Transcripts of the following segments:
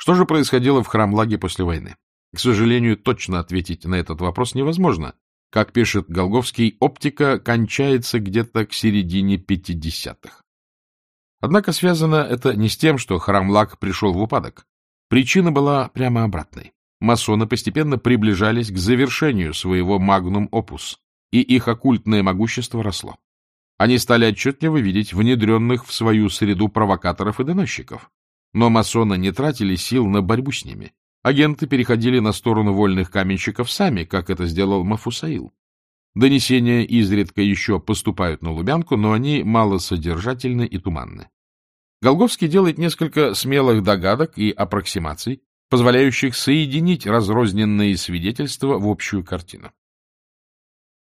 Что же происходило в Храмлаге после войны? К сожалению, точно ответить на этот вопрос невозможно. Как пишет Голговский, оптика кончается где-то к середине 50-х. Однако связано это не с тем, что Храмлаг пришел в упадок. Причина была прямо обратной. Масоны постепенно приближались к завершению своего магнум-опус, и их оккультное могущество росло. Они стали отчетливо видеть внедренных в свою среду провокаторов и доносчиков. Но масоны не тратили сил на борьбу с ними. Агенты переходили на сторону вольных каменщиков сами, как это сделал Мафусаил. Донесения изредка еще поступают на Лубянку, но они малосодержательны и туманны. Голговский делает несколько смелых догадок и аппроксимаций, позволяющих соединить разрозненные свидетельства в общую картину.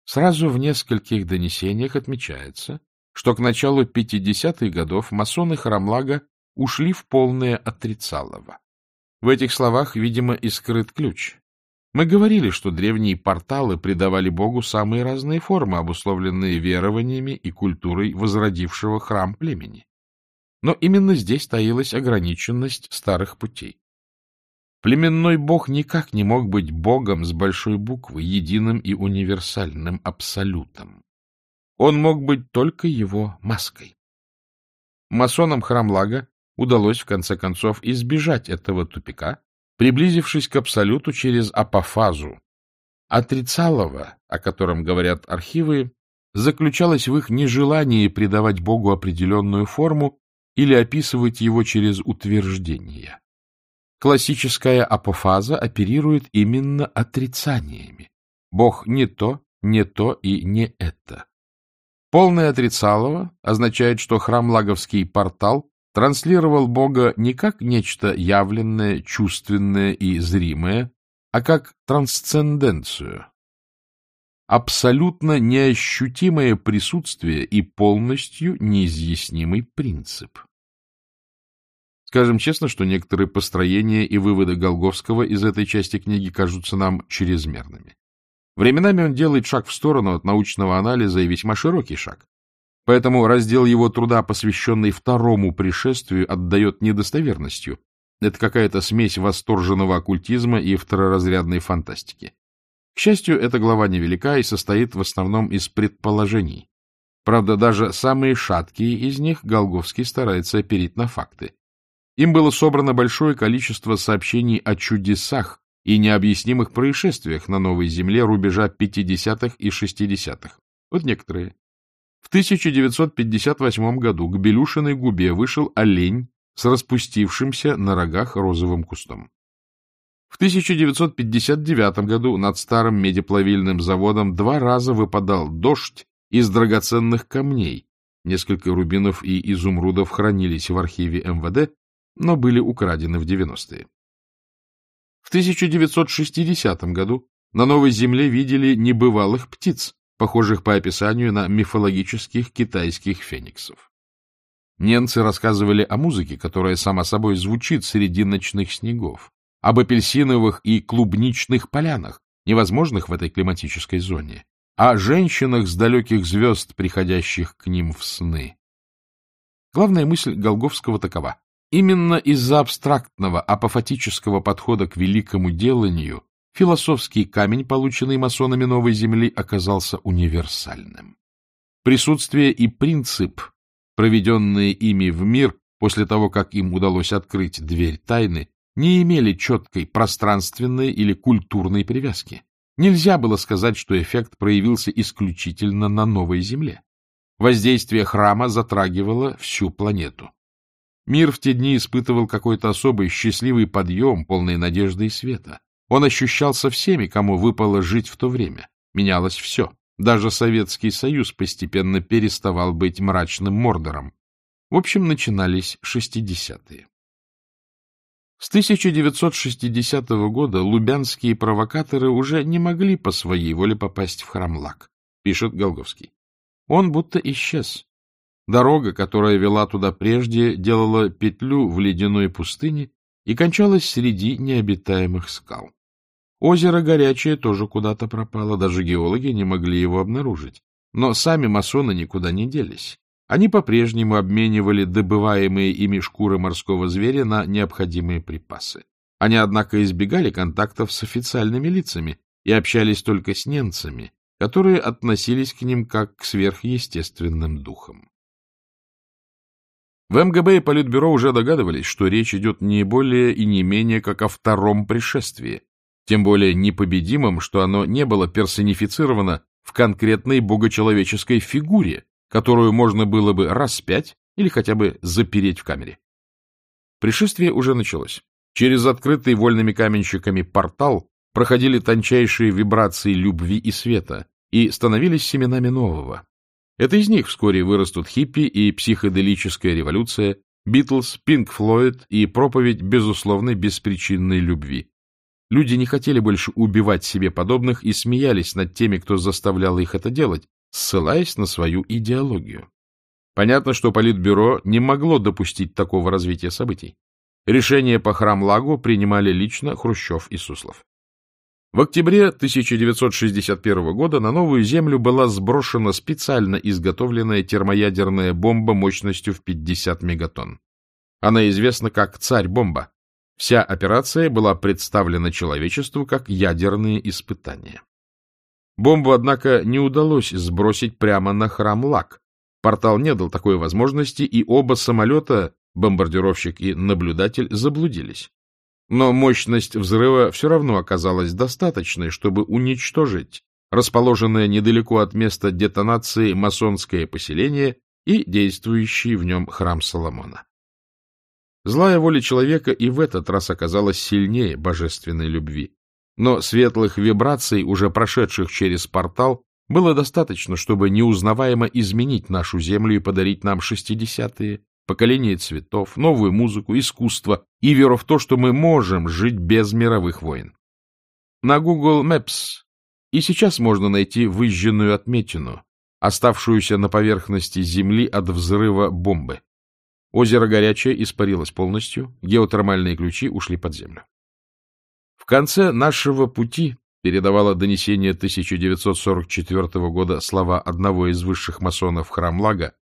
Сразу в нескольких донесениях отмечается, что к началу 50-х годов масоны Храмлага ушли в полное отрицалово. В этих словах, видимо, и скрыт ключ. Мы говорили, что древние порталы придавали Богу самые разные формы, обусловленные верованиями и культурой возродившего храм племени. Но именно здесь таилась ограниченность старых путей. Племенной бог никак не мог быть богом с большой буквы, единым и универсальным абсолютом. Он мог быть только его маской. Масонам Храмлага удалось в конце концов избежать этого тупика, приблизившись к абсолюту через апофазу. Отрицалово, о котором говорят архивы, заключалось в их нежелании придавать Богу определенную форму или описывать его через утверждения. Классическая апофаза оперирует именно отрицаниями. Бог не то, не то и не это. Полное отрицалово означает, что храм Лаговский портал транслировал Бога не как нечто явленное, чувственное и зримое, а как трансценденцию, абсолютно неощутимое присутствие и полностью неизъяснимый принцип. Скажем честно, что некоторые построения и выводы Голговского из этой части книги кажутся нам чрезмерными. Временами он делает шаг в сторону от научного анализа и весьма широкий шаг. Поэтому раздел его труда, посвященный второму пришествию, отдает недостоверностью. Это какая-то смесь восторженного оккультизма и второразрядной фантастики. К счастью, эта глава невелика и состоит в основном из предположений. Правда, даже самые шаткие из них Голговский старается оперить на факты. Им было собрано большое количество сообщений о чудесах и необъяснимых происшествиях на Новой Земле рубежа 50-х и 60-х. Вот некоторые. В 1958 году к Белюшиной губе вышел олень с распустившимся на рогах розовым кустом. В 1959 году над старым медиплавильным заводом два раза выпадал дождь из драгоценных камней. Несколько рубинов и изумрудов хранились в архиве МВД, но были украдены в 90-е. В 1960 году на Новой Земле видели небывалых птиц, похожих по описанию на мифологических китайских фениксов. Немцы рассказывали о музыке, которая сама собой звучит среди ночных снегов, об апельсиновых и клубничных полянах, невозможных в этой климатической зоне, о женщинах с далеких звезд, приходящих к ним в сны. Главная мысль Голговского такова. Именно из-за абстрактного, апофатического подхода к великому деланию философский камень, полученный масонами Новой Земли, оказался универсальным. Присутствие и принцип, проведенные ими в мир после того, как им удалось открыть дверь тайны, не имели четкой пространственной или культурной привязки. Нельзя было сказать, что эффект проявился исключительно на Новой Земле. Воздействие храма затрагивало всю планету. Мир в те дни испытывал какой-то особый счастливый подъем, полный надежды и света. Он ощущался всеми, кому выпало жить в то время. Менялось все. Даже Советский Союз постепенно переставал быть мрачным мордором. В общем, начинались 60-е. С 1960 года лубянские провокаторы уже не могли по своей воле попасть в Храмлак, пишет Голговский. Он будто исчез. Дорога, которая вела туда прежде, делала петлю в ледяной пустыне и кончалась среди необитаемых скал. Озеро горячее тоже куда-то пропало, даже геологи не могли его обнаружить. Но сами масоны никуда не делись. они по-прежнему обменивали добываемые ими шкуры морского зверя на необходимые припасы. Они, однако, избегали контактов с официальными лицами и общались только с немцами, которые относились к ним как к сверхъестественным духам. В МГБ и Политбюро уже догадывались, что речь идет не более и не менее как о втором пришествии, тем более непобедимом, что оно не было персонифицировано в конкретной богочеловеческой фигуре, которую можно было бы распять или хотя бы запереть в камере. Пришествие уже началось. Через открытый вольными каменщиками портал проходили тончайшие вибрации любви и света и становились семенами нового. Это из них вскоре вырастут хиппи и психоделическая революция, Битлз, Пинк Флойд и проповедь безусловной беспричинной любви. Люди не хотели больше убивать себе подобных и смеялись над теми, кто заставлял их это делать, ссылаясь на свою идеологию. Понятно, что Политбюро не могло допустить такого развития событий. Решение по Храм-Лагу принимали лично Хрущев и Суслов. В октябре 1961 года на новую землю была сброшена специально изготовленная термоядерная бомба мощностью в 50 мегатонн. Она известна как «Царь-бомба». Вся операция была представлена человечеству как ядерные испытания. Бомбу, однако, не удалось сбросить прямо на храм Лак. Портал не дал такой возможности, и оба самолета, бомбардировщик и наблюдатель, заблудились. Но мощность взрыва все равно оказалась достаточной, чтобы уничтожить расположенное недалеко от места детонации масонское поселение и действующий в нем храм Соломона. Злая воля человека и в этот раз оказалась сильнее божественной любви. Но светлых вибраций, уже прошедших через портал, было достаточно, чтобы неузнаваемо изменить нашу Землю и подарить нам шестидесятые, поколение цветов, новую музыку, искусство и веру в то, что мы можем жить без мировых войн. На Google Maps и сейчас можно найти выжженную отметину, оставшуюся на поверхности Земли от взрыва бомбы. Озеро горячее испарилось полностью, геотермальные ключи ушли под землю. В конце нашего пути передавало донесение 1944 года слова одного из высших масонов Храмлага,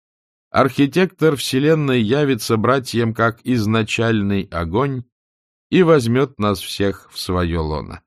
архитектор Вселенной явится братьям как изначальный огонь и возьмет нас всех в свое лоно.